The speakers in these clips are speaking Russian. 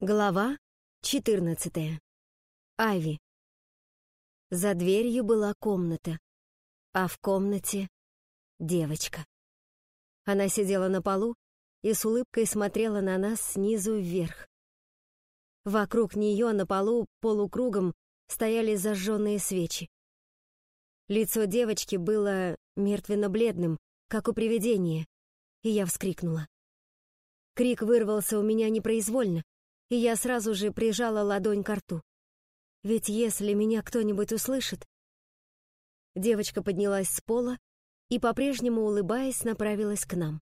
Глава 14. Ави. За дверью была комната, а в комнате — девочка. Она сидела на полу и с улыбкой смотрела на нас снизу вверх. Вокруг нее на полу полукругом стояли зажженные свечи. Лицо девочки было мертвенно-бледным, как у привидения, и я вскрикнула. Крик вырвался у меня непроизвольно, и я сразу же прижала ладонь к рту. Ведь если меня кто-нибудь услышит... Девочка поднялась с пола и, по-прежнему улыбаясь, направилась к нам.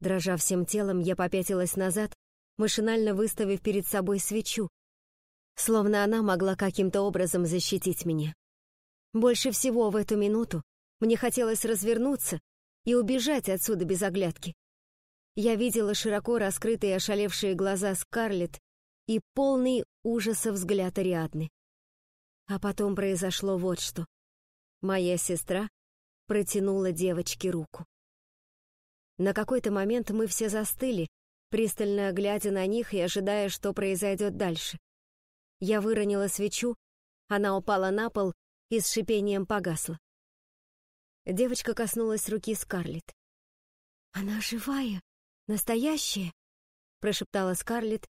Дрожа всем телом, я попятилась назад, машинально выставив перед собой свечу, словно она могла каким-то образом защитить меня. Больше всего в эту минуту мне хотелось развернуться и убежать отсюда без оглядки. Я видела широко раскрытые ошалевшие глаза Скарлетт и полный ужаса взгляд Ариадны. А потом произошло вот что. Моя сестра протянула девочке руку. На какой-то момент мы все застыли, пристально глядя на них и ожидая, что произойдет дальше. Я выронила свечу, она упала на пол и с шипением погасла. Девочка коснулась руки Скарлетт. «Она живая!» «Настоящее?» — прошептала Скарлетт,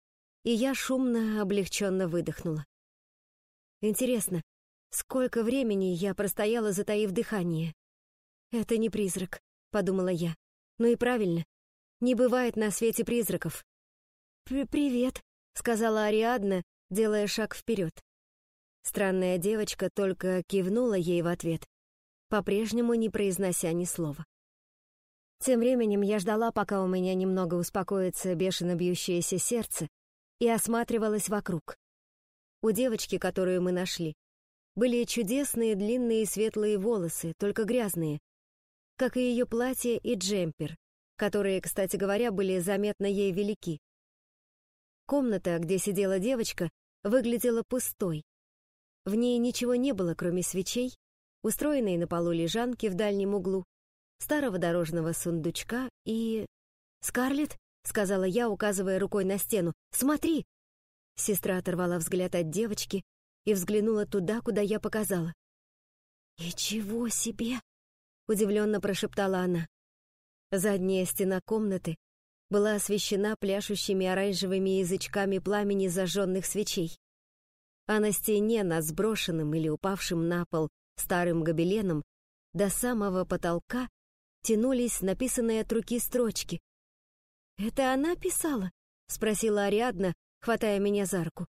и я шумно, облегченно выдохнула. «Интересно, сколько времени я простояла, затаив дыхание?» «Это не призрак», — подумала я. «Ну и правильно. Не бывает на свете призраков». «Привет», — сказала Ариадна, делая шаг вперед. Странная девочка только кивнула ей в ответ, по-прежнему не произнося ни слова. Тем временем я ждала, пока у меня немного успокоится бешено бьющееся сердце, и осматривалась вокруг. У девочки, которую мы нашли, были чудесные длинные светлые волосы, только грязные, как и ее платье и джемпер, которые, кстати говоря, были заметно ей велики. Комната, где сидела девочка, выглядела пустой. В ней ничего не было, кроме свечей, устроенной на полу лежанки в дальнем углу, старого дорожного сундучка и... «Скарлетт», — сказала я, указывая рукой на стену, — «смотри!» Сестра оторвала взгляд от девочки и взглянула туда, куда я показала. «И чего себе!» — удивленно прошептала она. Задняя стена комнаты была освещена пляшущими оранжевыми язычками пламени зажженных свечей. А на стене, над сброшенным или упавшим на пол старым гобеленом, до самого потолка тянулись написанные от руки строчки. «Это она писала?» — спросила Ариадна, хватая меня за руку.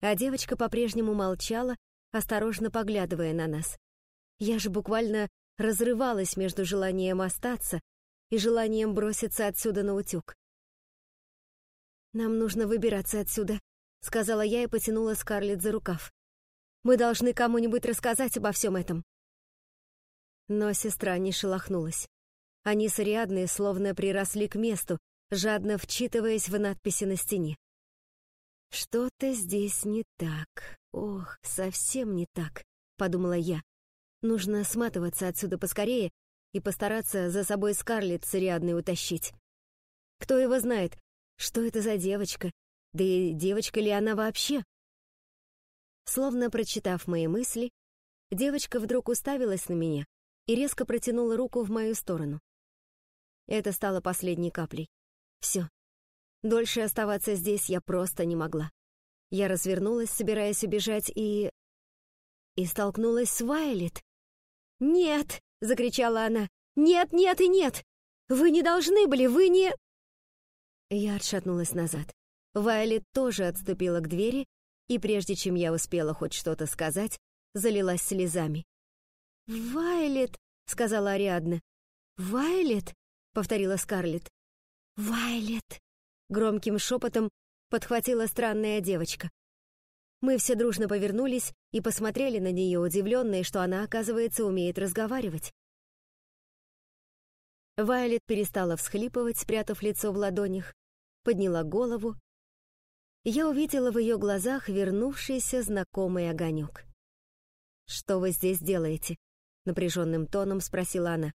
А девочка по-прежнему молчала, осторожно поглядывая на нас. Я же буквально разрывалась между желанием остаться и желанием броситься отсюда на утюг. «Нам нужно выбираться отсюда», — сказала я и потянула Скарлетт за рукав. «Мы должны кому-нибудь рассказать обо всем этом». Но сестра не шелохнулась. Они с Ариадной словно приросли к месту, жадно вчитываясь в надписи на стене. «Что-то здесь не так. Ох, совсем не так», — подумала я. «Нужно сматываться отсюда поскорее и постараться за собой Скарлетт с Ариадной утащить. Кто его знает, что это за девочка, да и девочка ли она вообще?» Словно прочитав мои мысли, девочка вдруг уставилась на меня и резко протянула руку в мою сторону. Это стало последней каплей. Все. Дольше оставаться здесь я просто не могла. Я развернулась, собираясь убежать, и... И столкнулась с Вайлет. «Нет!» — закричала она. «Нет, нет и нет! Вы не должны были, вы не...» Я отшатнулась назад. Вайлет тоже отступила к двери, и прежде чем я успела хоть что-то сказать, залилась слезами. «Вайлет!» — сказала Ариадна. «Вайлет?» — повторила Скарлетт. «Вайлет!» — громким шепотом подхватила странная девочка. Мы все дружно повернулись и посмотрели на нее, удивленные, что она, оказывается, умеет разговаривать. Вайлет перестала всхлипывать, спрятав лицо в ладонях, подняла голову. Я увидела в ее глазах вернувшийся знакомый огонек. «Что вы здесь делаете?» Напряженным тоном спросила она.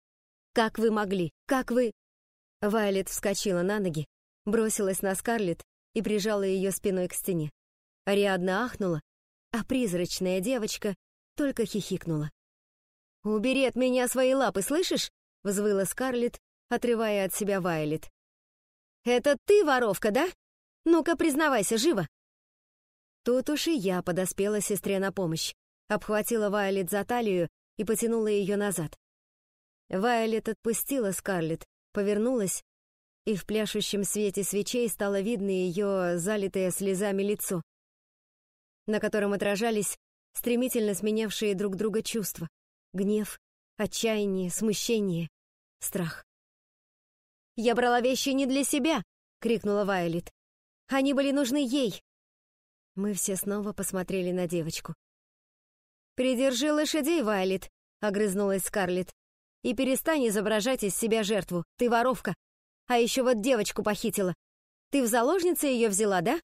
«Как вы могли? Как вы...» Вайлет вскочила на ноги, бросилась на Скарлетт и прижала ее спиной к стене. Ариадна ахнула, а призрачная девочка только хихикнула. «Убери от меня свои лапы, слышишь?» — взвыла Скарлетт, отрывая от себя Вайлет. «Это ты воровка, да? Ну-ка, признавайся, живо!» Тут уж и я подоспела сестре на помощь, обхватила Вайлет за талию и потянула ее назад. Вайлет отпустила Скарлетт, повернулась, и в пляшущем свете свечей стало видно ее залитое слезами лицо, на котором отражались стремительно сменявшие друг друга чувства — гнев, отчаяние, смущение, страх. «Я брала вещи не для себя!» — крикнула Вайлет. «Они были нужны ей!» Мы все снова посмотрели на девочку. «Придержи лошадей, Вайлет!» — огрызнулась Скарлетт. И перестань изображать из себя жертву. Ты воровка. А еще вот девочку похитила. Ты в заложнице ее взяла, да?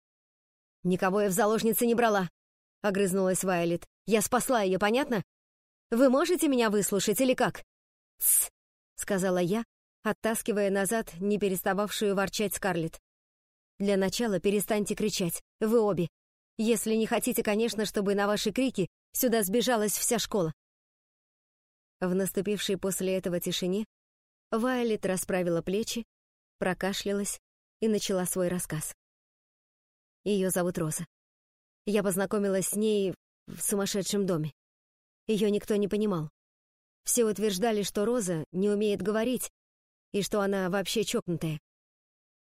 Никого я в заложнице не брала, огрызнулась Вайлет. Я спасла ее, понятно? Вы можете меня выслушать или как? Тсс, сказала я, оттаскивая назад не перестававшую ворчать Скарлетт. Для начала перестаньте кричать, вы обе. Если не хотите, конечно, чтобы на ваши крики сюда сбежалась вся школа. В наступившей после этого тишине Вайлет расправила плечи, прокашлялась и начала свой рассказ. Ее зовут Роза. Я познакомилась с ней в сумасшедшем доме. Ее никто не понимал. Все утверждали, что Роза не умеет говорить и что она вообще чокнутая.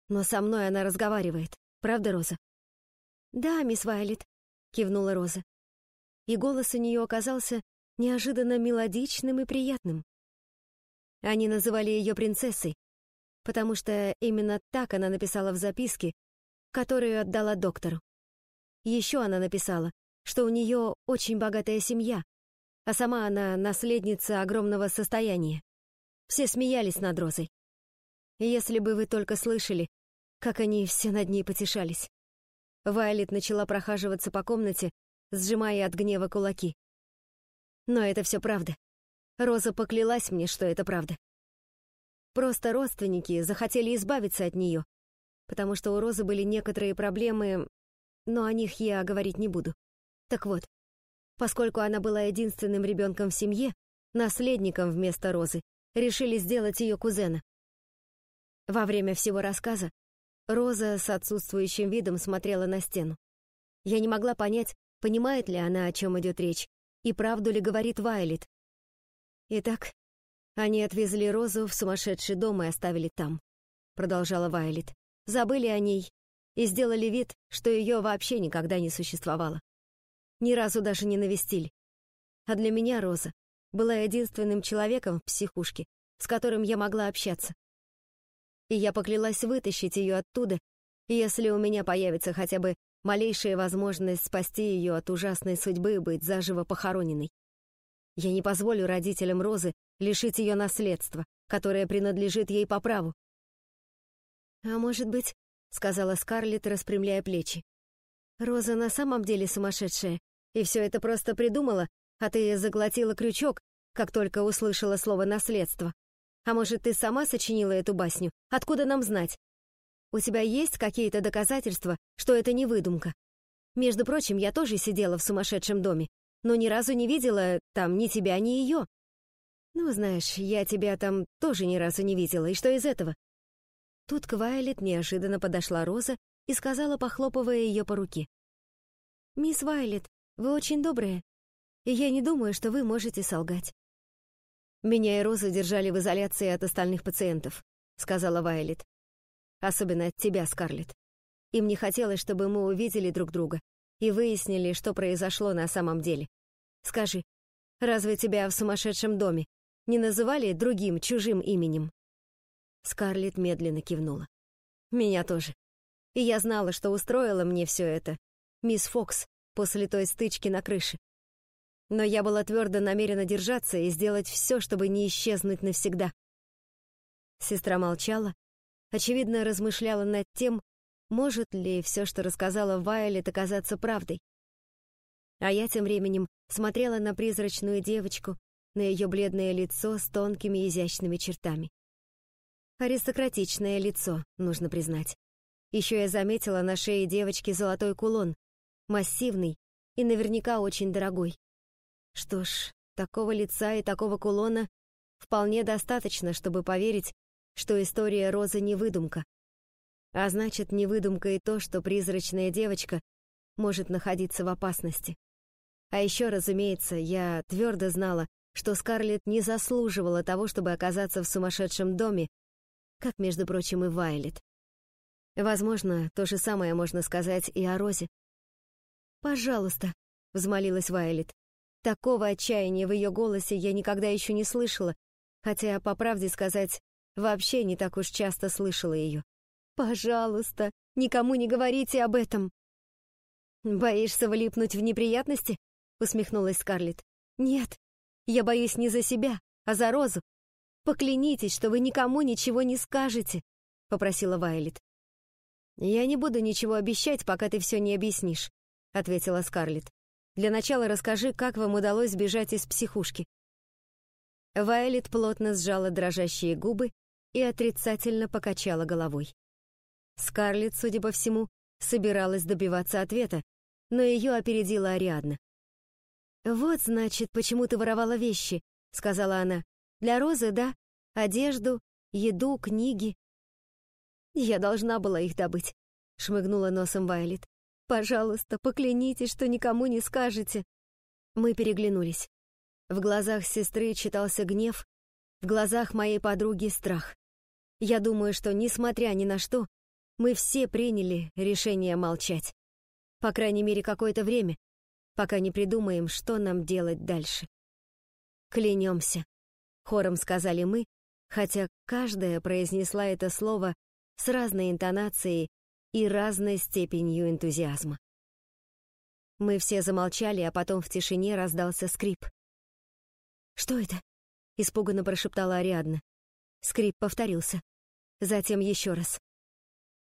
Но со мной она разговаривает. Правда, Роза? «Да, мисс Вайлет», — кивнула Роза. И голос у нее оказался неожиданно мелодичным и приятным. Они называли ее принцессой, потому что именно так она написала в записке, которую отдала доктору. Еще она написала, что у нее очень богатая семья, а сама она наследница огромного состояния. Все смеялись над Розой. Если бы вы только слышали, как они все над ней потешались. Вайлет начала прохаживаться по комнате, сжимая от гнева кулаки. Но это все правда. Роза поклялась мне, что это правда. Просто родственники захотели избавиться от нее, потому что у Розы были некоторые проблемы, но о них я говорить не буду. Так вот, поскольку она была единственным ребенком в семье, наследником вместо Розы, решили сделать ее кузена. Во время всего рассказа Роза с отсутствующим видом смотрела на стену. Я не могла понять, понимает ли она, о чем идет речь, и правду ли говорит Вайлет. Итак, они отвезли Розу в сумасшедший дом и оставили там, продолжала Вайлет. Забыли о ней и сделали вид, что ее вообще никогда не существовало. Ни разу даже не навестили. А для меня Роза была единственным человеком в психушке, с которым я могла общаться. И я поклялась вытащить ее оттуда, если у меня появится хотя бы малейшая возможность спасти ее от ужасной судьбы быть заживо похороненной. Я не позволю родителям Розы лишить ее наследства, которое принадлежит ей по праву. «А может быть, — сказала Скарлетт, распрямляя плечи, — Роза на самом деле сумасшедшая, и все это просто придумала, а ты заглотила крючок, как только услышала слово «наследство». А может, ты сама сочинила эту басню? Откуда нам знать? У тебя есть какие-то доказательства, что это не выдумка? Между прочим, я тоже сидела в сумасшедшем доме, но ни разу не видела там ни тебя, ни ее. Ну, знаешь, я тебя там тоже ни разу не видела, и что из этого? Тут к Вайлет неожиданно подошла Роза и сказала, похлопывая ее по руке. «Мисс Вайлет, вы очень добрая, и я не думаю, что вы можете солгать». «Меня и Розу держали в изоляции от остальных пациентов», — сказала Вайлет особенно от тебя, Скарлетт. Им не хотелось, чтобы мы увидели друг друга и выяснили, что произошло на самом деле. Скажи, разве тебя в сумасшедшем доме не называли другим, чужим именем?» Скарлетт медленно кивнула. «Меня тоже. И я знала, что устроила мне все это мисс Фокс после той стычки на крыше. Но я была твердо намерена держаться и сделать все, чтобы не исчезнуть навсегда». Сестра молчала, очевидно, размышляла над тем, может ли все, что рассказала Вайолет, оказаться правдой. А я тем временем смотрела на призрачную девочку, на ее бледное лицо с тонкими изящными чертами. Аристократичное лицо, нужно признать. Еще я заметила на шее девочки золотой кулон, массивный и наверняка очень дорогой. Что ж, такого лица и такого кулона вполне достаточно, чтобы поверить, что история Розы не выдумка. А значит, не выдумка и то, что призрачная девочка может находиться в опасности. А еще, разумеется, я твердо знала, что Скарлетт не заслуживала того, чтобы оказаться в сумасшедшем доме, как, между прочим, и Вайлет. Возможно, то же самое можно сказать и о Розе. «Пожалуйста», — взмолилась Вайлет. Такого отчаяния в ее голосе я никогда еще не слышала, хотя, по правде сказать, вообще не так уж часто слышала ее. «Пожалуйста, никому не говорите об этом!» «Боишься влипнуть в неприятности?» — усмехнулась Скарлетт. «Нет, я боюсь не за себя, а за Розу. Поклянитесь, что вы никому ничего не скажете», — попросила Вайлет. «Я не буду ничего обещать, пока ты все не объяснишь», — ответила Скарлетт. «Для начала расскажи, как вам удалось сбежать из психушки». Вайлет плотно сжала дрожащие губы и отрицательно покачала головой. Скарлетт, судя по всему, собиралась добиваться ответа, но ее опередила Ариадна. «Вот, значит, почему ты воровала вещи», — сказала она. «Для Розы, да? Одежду, еду, книги». «Я должна была их добыть», — шмыгнула носом Вайлет. «Пожалуйста, поклянитесь, что никому не скажете». Мы переглянулись. В глазах сестры читался гнев, в глазах моей подруги страх. Я думаю, что, несмотря ни на что, мы все приняли решение молчать. По крайней мере, какое-то время, пока не придумаем, что нам делать дальше. «Клянемся», — хором сказали мы, хотя каждая произнесла это слово с разной интонацией и разной степенью энтузиазма. Мы все замолчали, а потом в тишине раздался скрип. «Что это?» — испуганно прошептала Ариадна. Скрип повторился. Затем еще раз.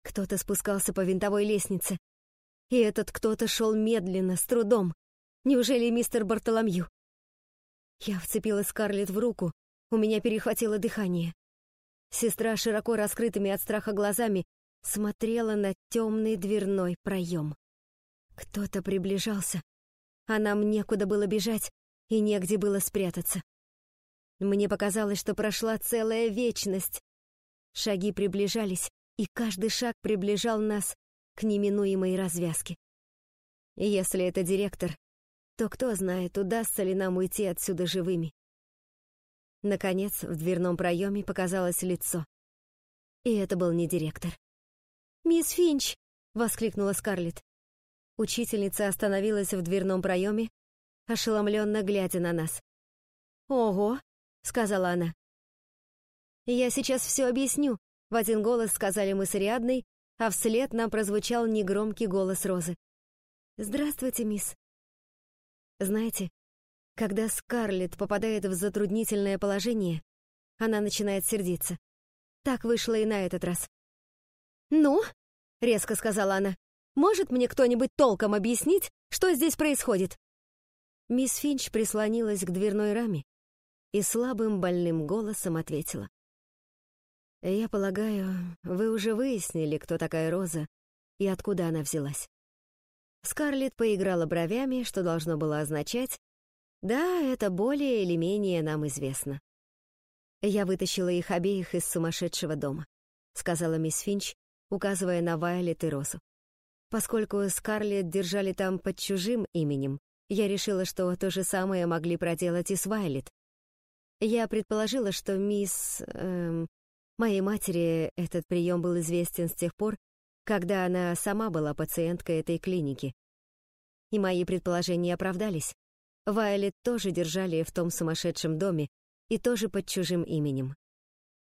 Кто-то спускался по винтовой лестнице. И этот кто-то шел медленно, с трудом. Неужели мистер Бартоломью? Я вцепила Скарлетт в руку, у меня перехватило дыхание. Сестра широко раскрытыми от страха глазами смотрела на темный дверной проем. Кто-то приближался, а нам некуда было бежать и негде было спрятаться. Мне показалось, что прошла целая вечность. Шаги приближались, и каждый шаг приближал нас к неминуемой развязке. Если это директор, то кто знает, удастся ли нам уйти отсюда живыми. Наконец, в дверном проеме показалось лицо. И это был не директор. «Мисс Финч!» — воскликнула Скарлетт. Учительница остановилась в дверном проеме, ошеломленно глядя на нас. «Ого!» — сказала она. «Я сейчас все объясню», — в один голос сказали мы с Ариадной, а вслед нам прозвучал негромкий голос Розы. «Здравствуйте, мисс». Знаете, когда Скарлетт попадает в затруднительное положение, она начинает сердиться. Так вышло и на этот раз. «Ну?» — резко сказала она. «Может мне кто-нибудь толком объяснить, что здесь происходит?» Мисс Финч прислонилась к дверной раме и слабым больным голосом ответила. «Я полагаю, вы уже выяснили, кто такая Роза и откуда она взялась». Скарлетт поиграла бровями, что должно было означать «Да, это более или менее нам известно». «Я вытащила их обеих из сумасшедшего дома», — сказала мисс Финч, указывая на Вайлет и Розу. Поскольку Скарлетт держали там под чужим именем, я решила, что то же самое могли проделать и с Вайлет. Я предположила, что мисс... Эм, Моей матери этот прием был известен с тех пор, когда она сама была пациенткой этой клиники. И мои предположения оправдались. Вайолет тоже держали в том сумасшедшем доме и тоже под чужим именем.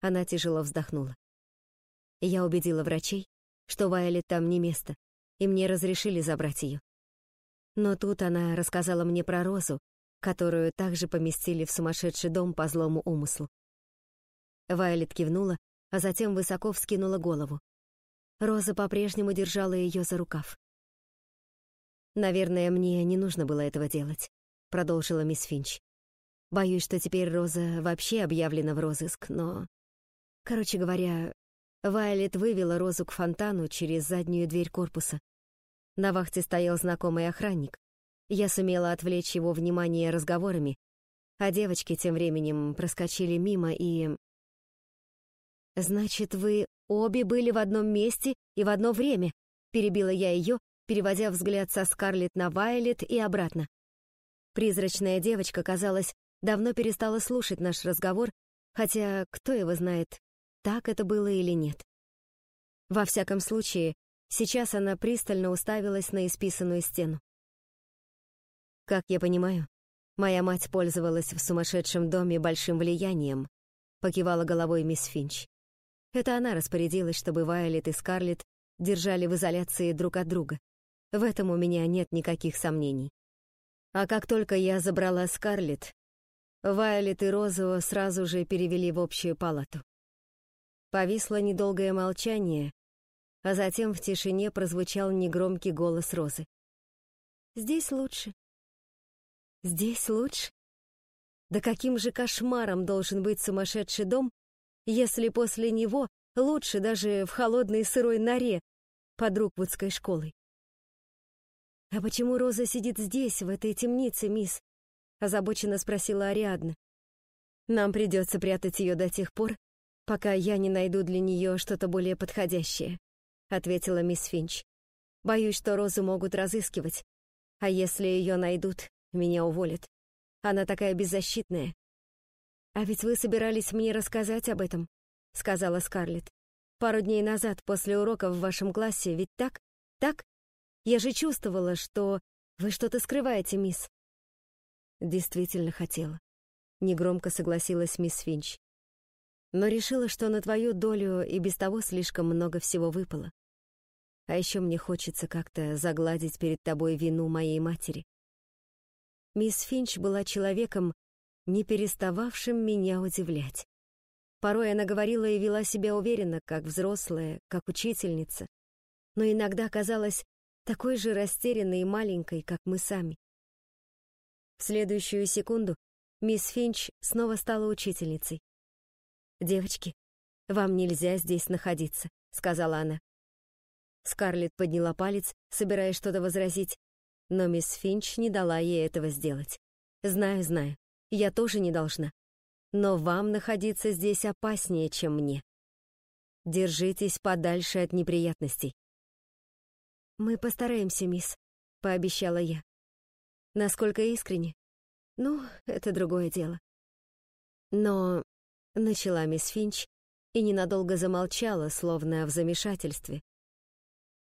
Она тяжело вздохнула. Я убедила врачей, что Вайолет там не место, и мне разрешили забрать ее. Но тут она рассказала мне про Розу, которую также поместили в сумасшедший дом по злому умыслу. Вайлет кивнула, а затем высоко вскинула голову. Роза по-прежнему держала ее за рукав. «Наверное, мне не нужно было этого делать», — продолжила мисс Финч. «Боюсь, что теперь Роза вообще объявлена в розыск, но...» Короче говоря, Вайлет вывела Розу к фонтану через заднюю дверь корпуса. На вахте стоял знакомый охранник. Я сумела отвлечь его внимание разговорами, а девочки тем временем проскочили мимо и... «Значит, вы обе были в одном месте и в одно время», — перебила я ее, переводя взгляд со Скарлетт на Вайлет и обратно. Призрачная девочка, казалось, давно перестала слушать наш разговор, хотя кто его знает, так это было или нет. Во всяком случае, сейчас она пристально уставилась на исписанную стену. Как я понимаю, моя мать пользовалась в сумасшедшем доме большим влиянием, покивала головой мисс Финч. Это она распорядилась, чтобы Вайлет и Скарлетт держали в изоляции друг от друга. В этом у меня нет никаких сомнений. А как только я забрала Скарлетт, Вайлет и Розу сразу же перевели в общую палату. Повисло недолгое молчание, а затем в тишине прозвучал негромкий голос Розы. «Здесь лучше». «Здесь лучше?» Да каким же кошмаром должен быть сумасшедший дом, если после него лучше даже в холодной сырой норе под Руквудской школой? «А почему Роза сидит здесь, в этой темнице, мисс?» — озабоченно спросила Ариадна. «Нам придется прятать ее до тех пор, пока я не найду для нее что-то более подходящее», — ответила мисс Финч. «Боюсь, что Розу могут разыскивать, а если ее найдут, меня уволят. Она такая беззащитная». «А ведь вы собирались мне рассказать об этом», — сказала Скарлетт. «Пару дней назад, после урока в вашем классе, ведь так? Так? Я же чувствовала, что вы что-то скрываете, мисс». «Действительно хотела», — негромко согласилась мисс Финч но решила, что на твою долю и без того слишком много всего выпало. А еще мне хочется как-то загладить перед тобой вину моей матери. Мисс Финч была человеком, не перестававшим меня удивлять. Порой она говорила и вела себя уверенно, как взрослая, как учительница, но иногда казалась такой же растерянной и маленькой, как мы сами. В следующую секунду мисс Финч снова стала учительницей. «Девочки, вам нельзя здесь находиться», — сказала она. Скарлетт подняла палец, собираясь что-то возразить, но мисс Финч не дала ей этого сделать. «Знаю, знаю, я тоже не должна. Но вам находиться здесь опаснее, чем мне. Держитесь подальше от неприятностей». «Мы постараемся, мисс», — пообещала я. Насколько искренне? Ну, это другое дело. Но начала мисс Финч и ненадолго замолчала, словно в замешательстве.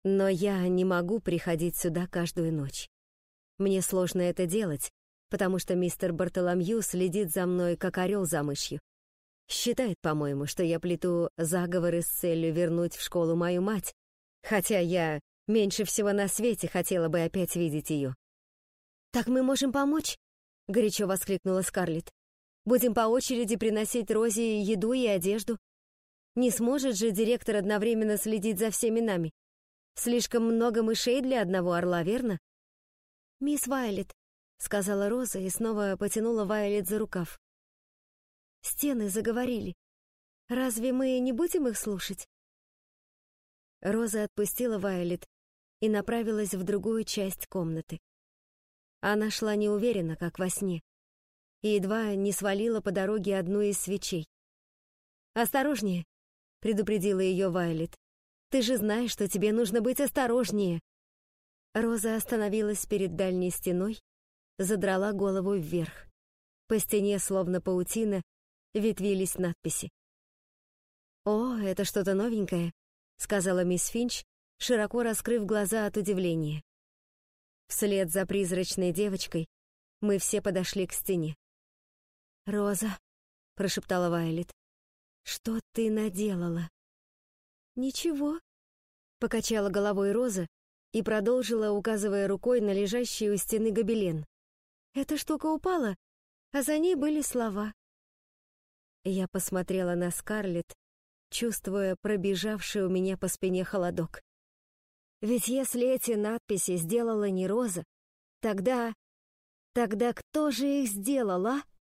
Но я не могу приходить сюда каждую ночь. Мне сложно это делать, потому что мистер Бартоломью следит за мной, как орел за мышью. Считает, по-моему, что я плету заговоры с целью вернуть в школу мою мать, хотя я меньше всего на свете хотела бы опять видеть ее. «Так мы можем помочь?» — горячо воскликнула Скарлетт. Будем по очереди приносить Розе еду и одежду. Не сможет же директор одновременно следить за всеми нами. Слишком много мышей для одного орла, верно? «Мисс Вайлет», — сказала Роза и снова потянула Вайлет за рукав. «Стены заговорили. Разве мы не будем их слушать?» Роза отпустила Вайлет и направилась в другую часть комнаты. Она шла неуверенно, как во сне и едва не свалила по дороге одну из свечей. «Осторожнее!» — предупредила ее Вайлет. «Ты же знаешь, что тебе нужно быть осторожнее!» Роза остановилась перед дальней стеной, задрала голову вверх. По стене, словно паутина, ветвились надписи. «О, это что-то новенькое», — сказала мисс Финч, широко раскрыв глаза от удивления. Вслед за призрачной девочкой мы все подошли к стене. «Роза», — прошептала Вайлет, — «что ты наделала?» «Ничего», — покачала головой Роза и продолжила, указывая рукой на лежащий у стены гобелен. «Эта штука упала, а за ней были слова». Я посмотрела на Скарлетт, чувствуя пробежавший у меня по спине холодок. Ведь если эти надписи сделала не Роза, тогда... Тогда кто же их сделал, а?